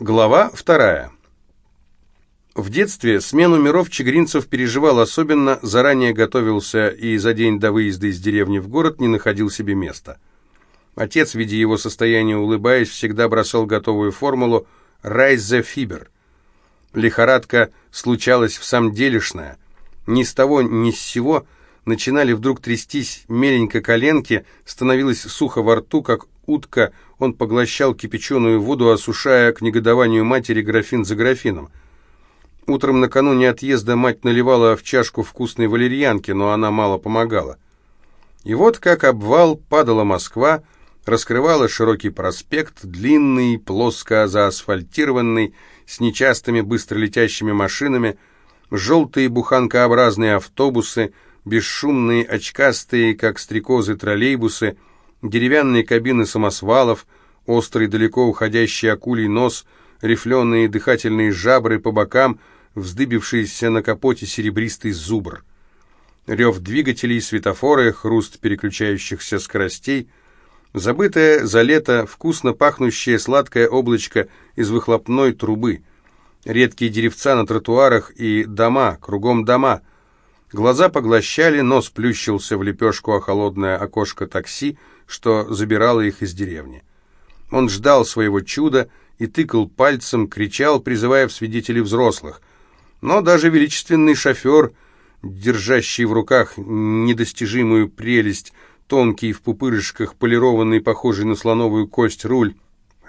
Глава вторая. В детстве смену миров Чегринцев переживал особенно, заранее готовился и за день до выезда из деревни в город не находил себе места. Отец, видя его состояние, улыбаясь, всегда бросал готовую формулу «Райзе Фибер». Лихорадка случалась в самом делешная. Ни с того, ни с сего начинали вдруг трястись меленько коленки, становилось сухо во рту, как утка, он поглощал кипяченую воду, осушая к негодованию матери графин за графином. Утром накануне отъезда мать наливала в чашку вкусной валерьянки, но она мало помогала. И вот как обвал падала Москва, раскрывала широкий проспект, длинный, плоско заасфальтированный, с нечастыми быстро летящими машинами, желтые буханкообразные автобусы, бесшумные, очкастые, как стрекозы, троллейбусы — деревянные кабины самосвалов, острый далеко уходящий акулий нос, рифленые дыхательные жабры по бокам, вздыбившийся на капоте серебристый зубр. Рев двигателей, светофоры, хруст переключающихся скоростей, забытое за лето вкусно пахнущее сладкое облачко из выхлопной трубы, редкие деревца на тротуарах и дома, кругом дома. Глаза поглощали, нос плющился в лепешку, а холодное окошко такси — что забирало их из деревни. Он ждал своего чуда и тыкал пальцем, кричал, призывая в свидетелей взрослых. Но даже величественный шофер, держащий в руках недостижимую прелесть, тонкий в пупырышках, полированный, похожий на слоновую кость руль,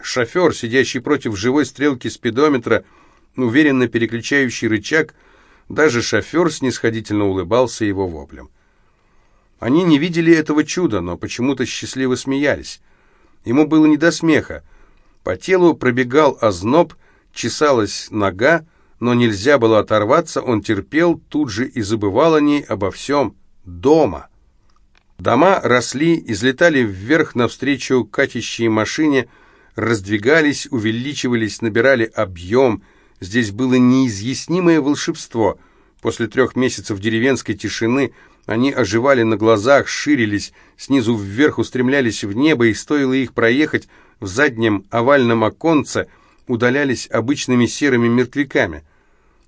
шофер, сидящий против живой стрелки спидометра, уверенно переключающий рычаг, даже шофер снисходительно улыбался его воплем. Они не видели этого чуда, но почему-то счастливо смеялись. Ему было не до смеха. По телу пробегал озноб, чесалась нога, но нельзя было оторваться, он терпел, тут же и забывал о ней, обо всем. Дома. Дома росли, излетали вверх навстречу катящей машине, раздвигались, увеличивались, набирали объем. Здесь было неизъяснимое волшебство. После трех месяцев деревенской тишины – они оживали на глазах, ширились, снизу вверх устремлялись в небо, и стоило их проехать, в заднем овальном оконце удалялись обычными серыми мертвяками.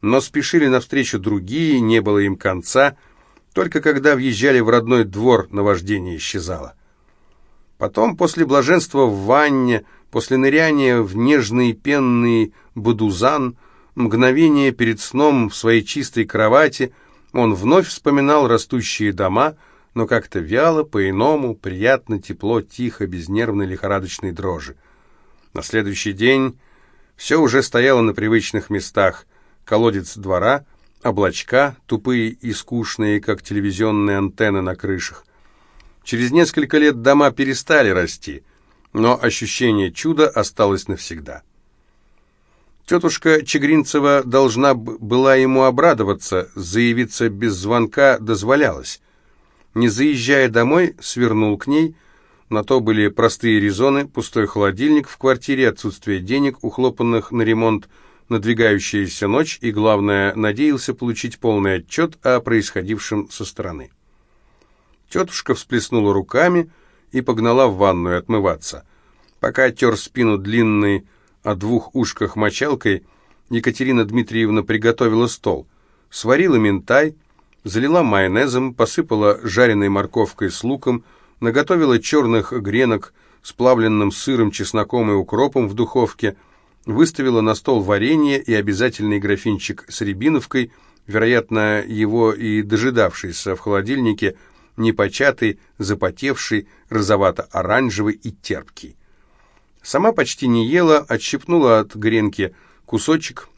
Но спешили навстречу другие, не было им конца, только когда въезжали в родной двор, наваждение исчезало. Потом, после блаженства в ванне, после ныряния в нежный пенный бадузан, мгновение перед сном в своей чистой кровати — он вновь вспоминал растущие дома, но как-то вяло, по-иному, приятно, тепло, тихо, без нервной лихорадочной дрожи. На следующий день все уже стояло на привычных местах. Колодец двора, облачка, тупые и скучные, как телевизионные антенны на крышах. Через несколько лет дома перестали расти, но ощущение чуда осталось навсегда. Тетушка Чегринцева должна была ему обрадоваться, заявиться без звонка дозволялось. Не заезжая домой, свернул к ней. На то были простые резоны, пустой холодильник в квартире, отсутствие денег, ухлопанных на ремонт, надвигающаяся ночь и, главное, надеялся получить полный отчет о происходившем со стороны. Тетушка всплеснула руками и погнала в ванную отмываться. Пока тер спину длинный о двух ушках мочалкой, Екатерина Дмитриевна приготовила стол. Сварила минтай, залила майонезом, посыпала жареной морковкой с луком, наготовила черных гренок с плавленным сыром, чесноком и укропом в духовке, выставила на стол варенье и обязательный графинчик с рябиновкой, вероятно, его и дожидавшийся в холодильнике, непочатый, запотевший, розовато-оранжевый и терпкий. Сама почти не ела, отщипнула от гренки кусочек,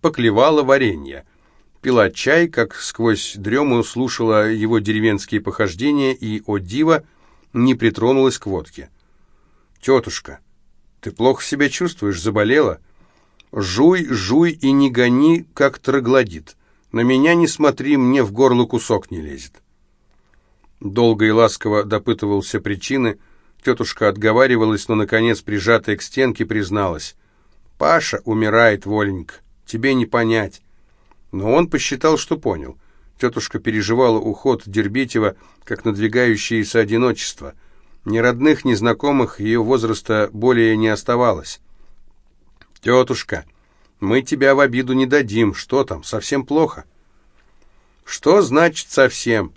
поклевала варенье. Пила чай, как сквозь дрему слушала его деревенские похождения и, о диво, не притронулась к водке. «Тетушка, ты плохо себя чувствуешь, заболела? Жуй, жуй и не гони, как троглодит. На меня не смотри, мне в горло кусок не лезет». Долго и ласково допытывался причины, Тетушка отговаривалась, но, наконец, прижатая к стенке, призналась. «Паша умирает, Воленька, тебе не понять». Но он посчитал, что понял. Тетушка переживала уход Дербетева, как надвигающееся одиночество. Ни родных, ни знакомых ее возраста более не оставалось. Тетушка, мы тебя в обиду не дадим. Что там, совсем плохо? Что значит совсем?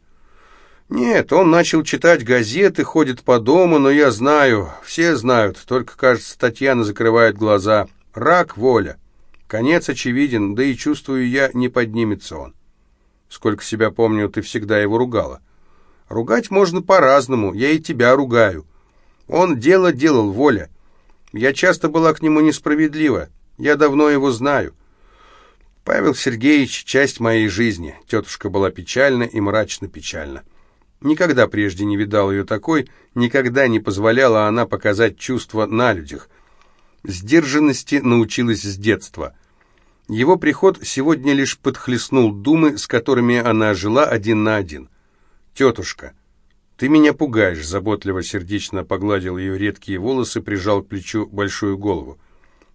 Нет, он начал читать газеты, ходит по дому, но я знаю, все знают, только, кажется, Татьяна закрывает глаза. Рак, воля. Конец очевиден, да и чувствую я, не поднимется он. Сколько себя помню, ты всегда его ругала. Ругать можно по-разному, я и тебя ругаю. Он дело делал, воля. Я часто была к нему несправедлива, я давно его знаю. Павел Сергеевич — часть моей жизни. Тетушка была печальна и мрачно печальна. Никогда прежде не видал ее такой, никогда не позволяла она показать чувства на людях. Сдержанности научилась с детства. Его приход сегодня лишь подхлестнул думы, с которыми она жила один на один. «Тетушка, ты меня пугаешь», — заботливо сердечно погладил ее редкие волосы, прижал к плечу большую голову.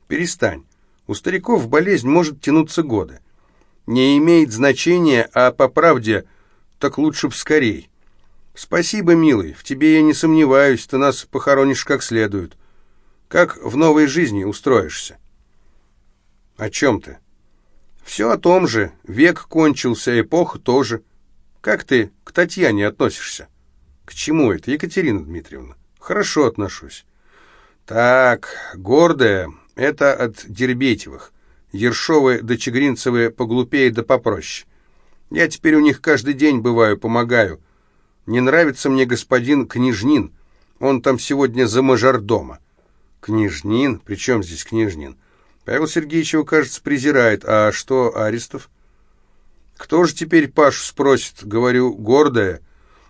«Перестань. У стариков болезнь может тянуться годы. Не имеет значения, а по правде так лучше б скорей». «Спасибо, милый, в тебе я не сомневаюсь, ты нас похоронишь как следует. Как в новой жизни устроишься?» «О чем ты?» «Все о том же. Век кончился, эпоха тоже. Как ты к Татьяне относишься?» «К чему это, Екатерина Дмитриевна?» «Хорошо отношусь». «Так, гордая, это от Дербетевых. Ершовы да Чегринцевы поглупее да попроще. Я теперь у них каждый день бываю, помогаю». Не нравится мне господин Княжнин. Он там сегодня за мажордома. Княжнин? При чем здесь Княжнин? Павел Сергеевич его, кажется, презирает. А что Аристов? Кто же теперь Пашу спросит? Говорю, гордая.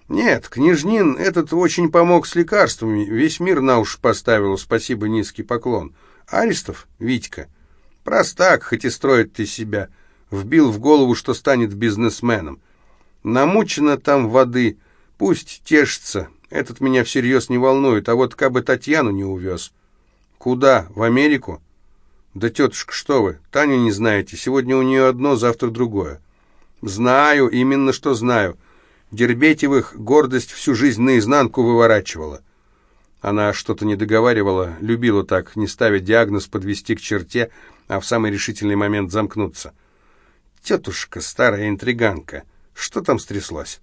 Нет, Княжнин этот очень помог с лекарствами. Весь мир на уши поставил. Спасибо, низкий поклон. Аристов? Витька. Простак, хоть и строит ты себя. Вбил в голову, что станет бизнесменом. Намучено там воды Пусть тешится, этот меня всерьез не волнует, а вот как бы Татьяну не увез. Куда? В Америку? Да, тетушка, что вы, Таню не знаете, сегодня у нее одно, завтра другое. Знаю, именно что знаю. Дербетевых гордость всю жизнь наизнанку выворачивала. Она что-то не договаривала, любила так, не ставить диагноз, подвести к черте, а в самый решительный момент замкнуться. Тетушка, старая интриганка, что там стряслось?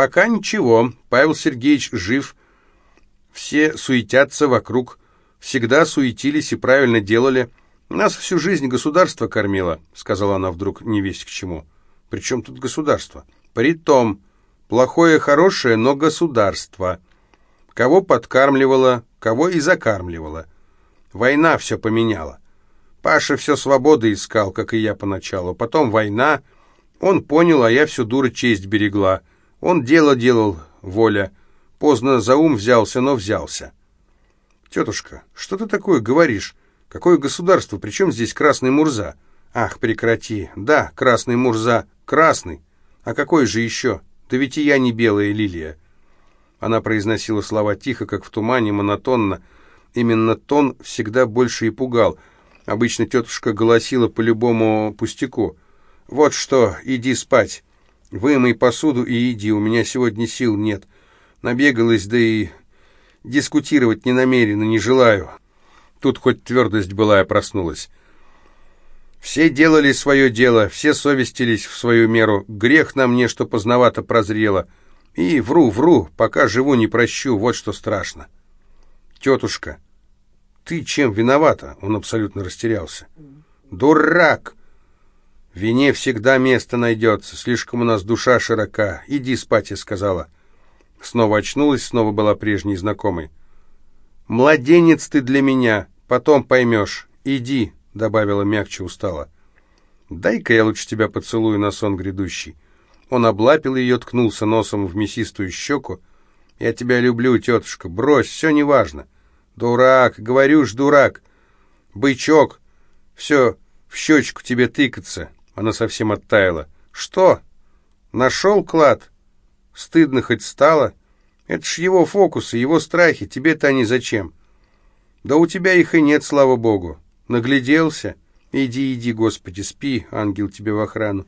Пока ничего. Павел Сергеевич жив. Все суетятся вокруг. Всегда суетились и правильно делали. Нас всю жизнь государство кормило, сказала она вдруг не весь к чему. При чем тут государство? Притом, плохое хорошее, но государство. Кого подкармливало, кого и закармливало. Война все поменяла. Паша все свободы искал, как и я поначалу. Потом война. Он понял, а я всю дура честь берегла. Он дело делал, воля. Поздно за ум взялся, но взялся. Тетушка, что ты такое говоришь? Какое государство? Причем здесь Красный Мурза? Ах, прекрати. Да, Красный Мурза. Красный. А какой же еще? Да ведь и я не белая лилия. Она произносила слова тихо, как в тумане, монотонно. Именно тон всегда больше и пугал. Обычно тетушка голосила по любому пустяку. «Вот что, иди спать. Вымой посуду и иди, у меня сегодня сил нет. Набегалась, да и дискутировать не намерена, не желаю. Тут хоть твердость была, я проснулась. Все делали свое дело, все совестились в свою меру. Грех на мне, что поздновато прозрело. И вру, вру, пока живу, не прощу, вот что страшно. Тетушка, ты чем виновата? Он абсолютно растерялся. Дурак! «Вине всегда место найдется, слишком у нас душа широка. Иди спать», — я сказала. Снова очнулась, снова была прежней знакомой. «Младенец ты для меня, потом поймешь. Иди», — добавила мягче устала. «Дай-ка я лучше тебя поцелую на сон грядущий». Он облапил ее, ткнулся носом в мясистую щеку. «Я тебя люблю, тетушка, брось, все неважно». «Дурак, говорю ж, дурак! Бычок, все в щечку тебе тыкаться, она совсем оттаяла. «Что? Нашел клад? Стыдно хоть стало? Это ж его фокусы, его страхи, тебе-то они зачем? Да у тебя их и нет, слава богу. Нагляделся? Иди, иди, Господи, спи, ангел тебе в охрану.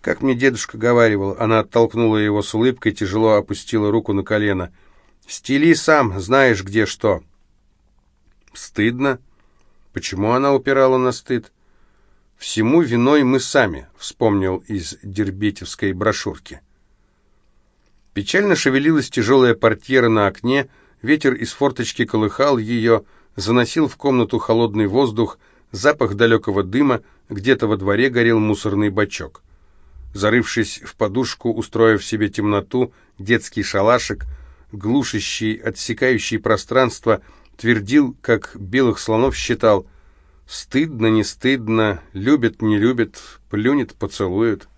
Как мне дедушка говаривал, она оттолкнула его с улыбкой, тяжело опустила руку на колено. «Стели сам, знаешь, где что». «Стыдно?» Почему она упирала на стыд? «Всему виной мы сами», — вспомнил из дербетевской брошюрки. Печально шевелилась тяжелая портьера на окне, ветер из форточки колыхал ее, заносил в комнату холодный воздух, запах далекого дыма, где-то во дворе горел мусорный бачок. Зарывшись в подушку, устроив себе темноту, детский шалашик, глушащий, отсекающий пространство, твердил, как белых слонов считал, «Стыдно, не стыдно, любит, не любит, плюнет, поцелует».